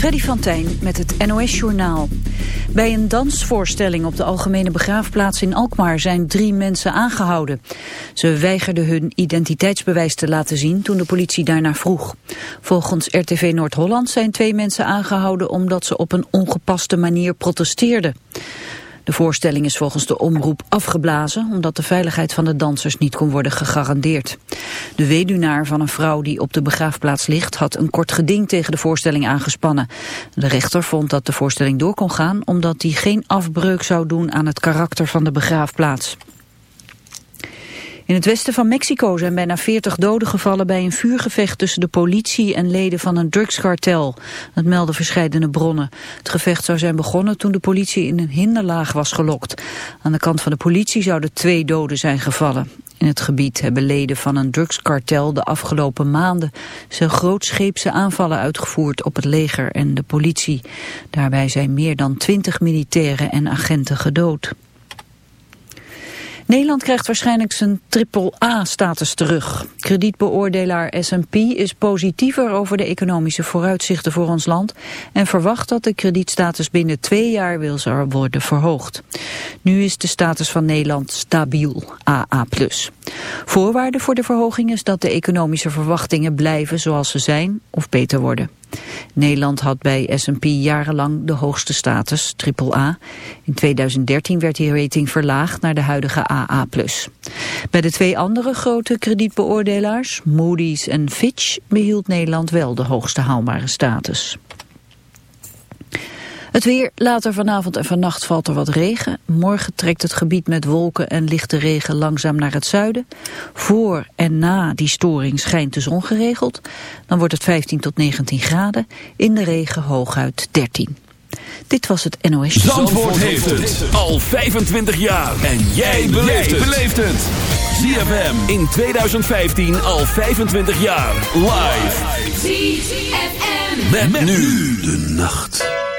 Freddy van Tijn met het NOS-journaal. Bij een dansvoorstelling op de Algemene Begraafplaats in Alkmaar zijn drie mensen aangehouden. Ze weigerden hun identiteitsbewijs te laten zien toen de politie daarnaar vroeg. Volgens RTV Noord-Holland zijn twee mensen aangehouden omdat ze op een ongepaste manier protesteerden. De voorstelling is volgens de omroep afgeblazen omdat de veiligheid van de dansers niet kon worden gegarandeerd. De weduwnaar van een vrouw die op de begraafplaats ligt had een kort geding tegen de voorstelling aangespannen. De rechter vond dat de voorstelling door kon gaan omdat die geen afbreuk zou doen aan het karakter van de begraafplaats. In het westen van Mexico zijn bijna 40 doden gevallen bij een vuurgevecht tussen de politie en leden van een drugskartel. Dat melden verschillende bronnen. Het gevecht zou zijn begonnen toen de politie in een hinderlaag was gelokt. Aan de kant van de politie zouden twee doden zijn gevallen. In het gebied hebben leden van een drugskartel de afgelopen maanden zijn grootscheepse aanvallen uitgevoerd op het leger en de politie. Daarbij zijn meer dan 20 militairen en agenten gedood. Nederland krijgt waarschijnlijk zijn triple-A-status terug. Kredietbeoordelaar S&P is positiever over de economische vooruitzichten voor ons land en verwacht dat de kredietstatus binnen twee jaar wil worden verhoogd. Nu is de status van Nederland stabiel, AA+. Voorwaarde voor de verhoging is dat de economische verwachtingen blijven zoals ze zijn of beter worden. Nederland had bij S&P jarenlang de hoogste status, AAA. In 2013 werd die rating verlaagd naar de huidige AA+. Bij de twee andere grote kredietbeoordelaars, Moody's en Fitch, behield Nederland wel de hoogste haalbare status. Het weer, later vanavond en vannacht valt er wat regen. Morgen trekt het gebied met wolken en lichte regen langzaam naar het zuiden. Voor en na die storing schijnt de zon geregeld. Dan wordt het 15 tot 19 graden. In de regen hooguit 13. Dit was het NOS. Zandvoort, Zandvoort heeft het al 25 jaar. En jij beleeft het. ZFM in 2015 al 25 jaar. Live. ZFM. met nu de nacht.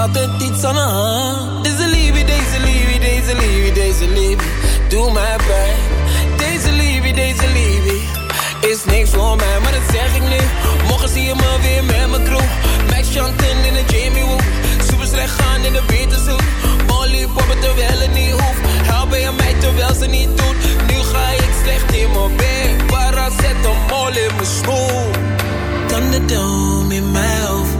Altijd iets aan de hand. Deze liefde, deze liefde, deze liefde, deze liefde. Doe mij pijn. Deze liefde, deze liefde. Is niks voor mij, maar dat zeg ik nu. Morgen zie je me weer met mijn crew. Max Chanten in de Jamie Woo. Super slecht gaan in de Beterzoek. Molly poppen terwijl het niet hoeft. Helpen je mij terwijl ze niet doet. Nu ga ik slecht in mijn bed. Paracetamol in mijn smoel. Thunderdome in mijn hoofd.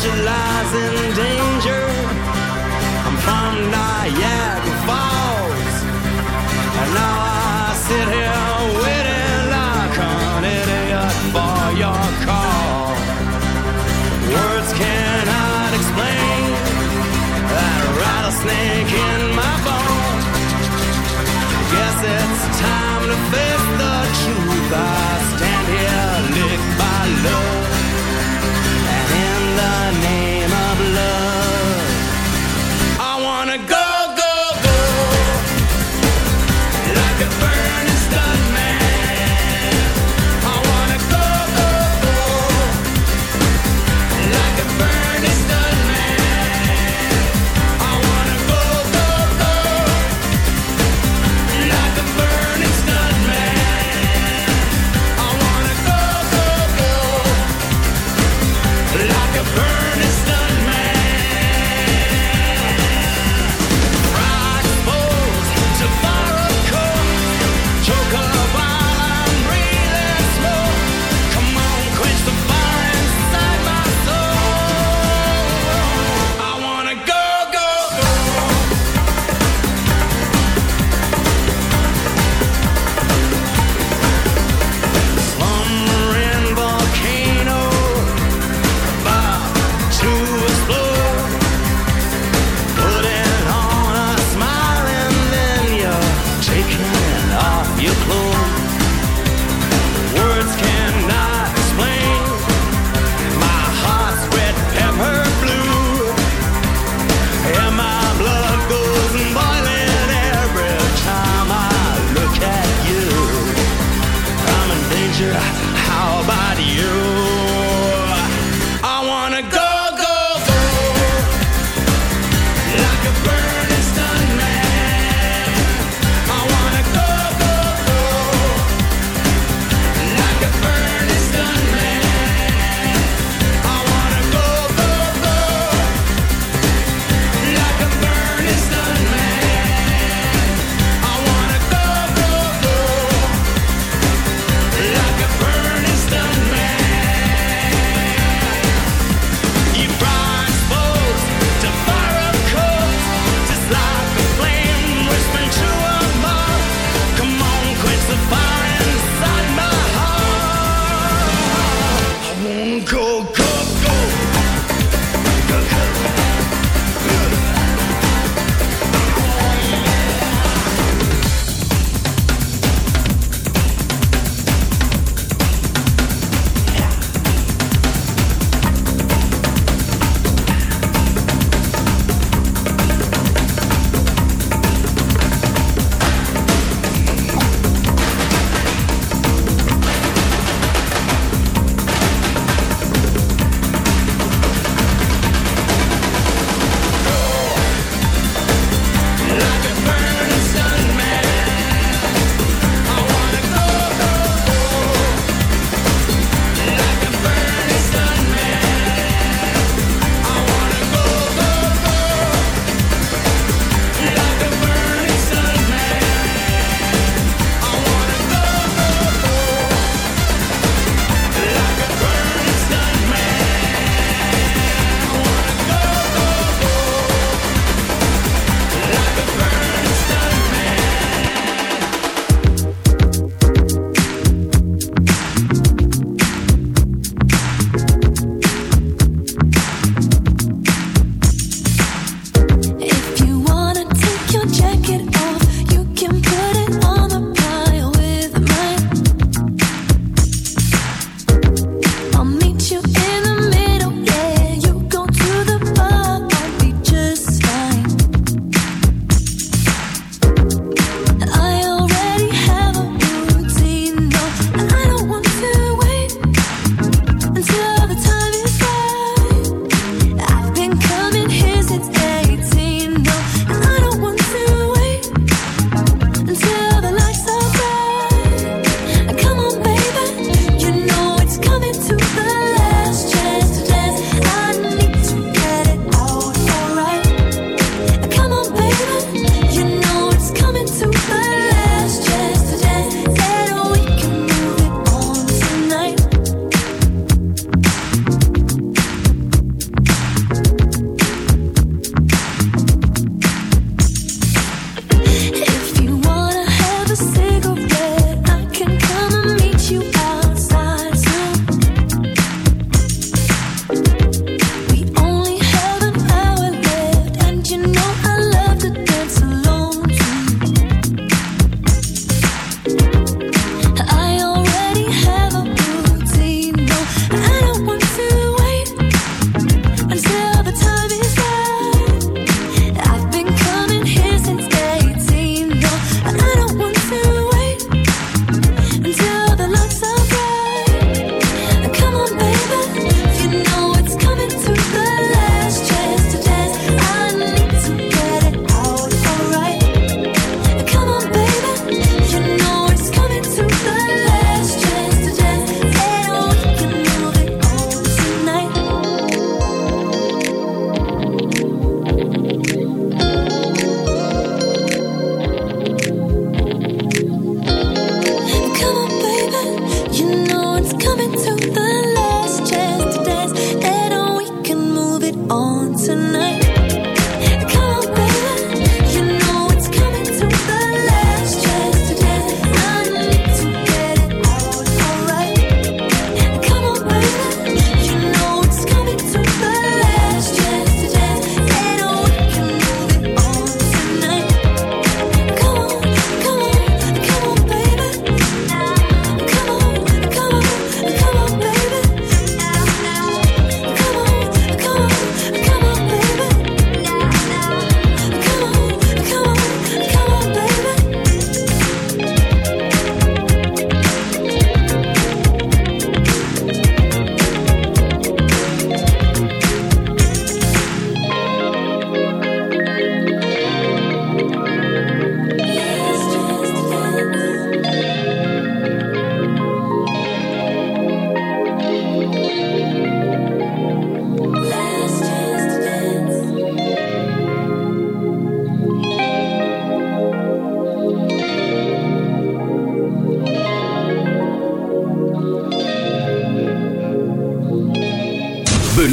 she lies in danger. I'm from Diana.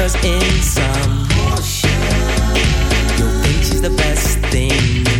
cause in some Your bitch is the best thing.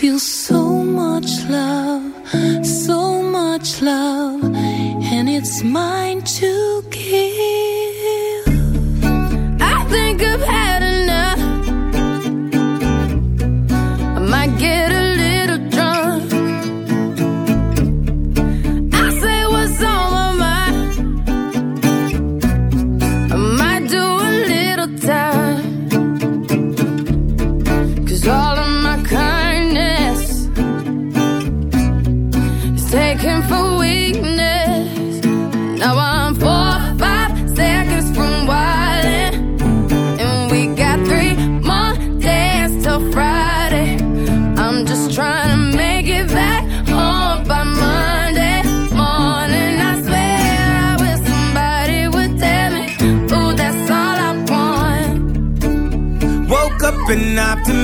Feel so much love, so much love, and it's mine to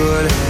good.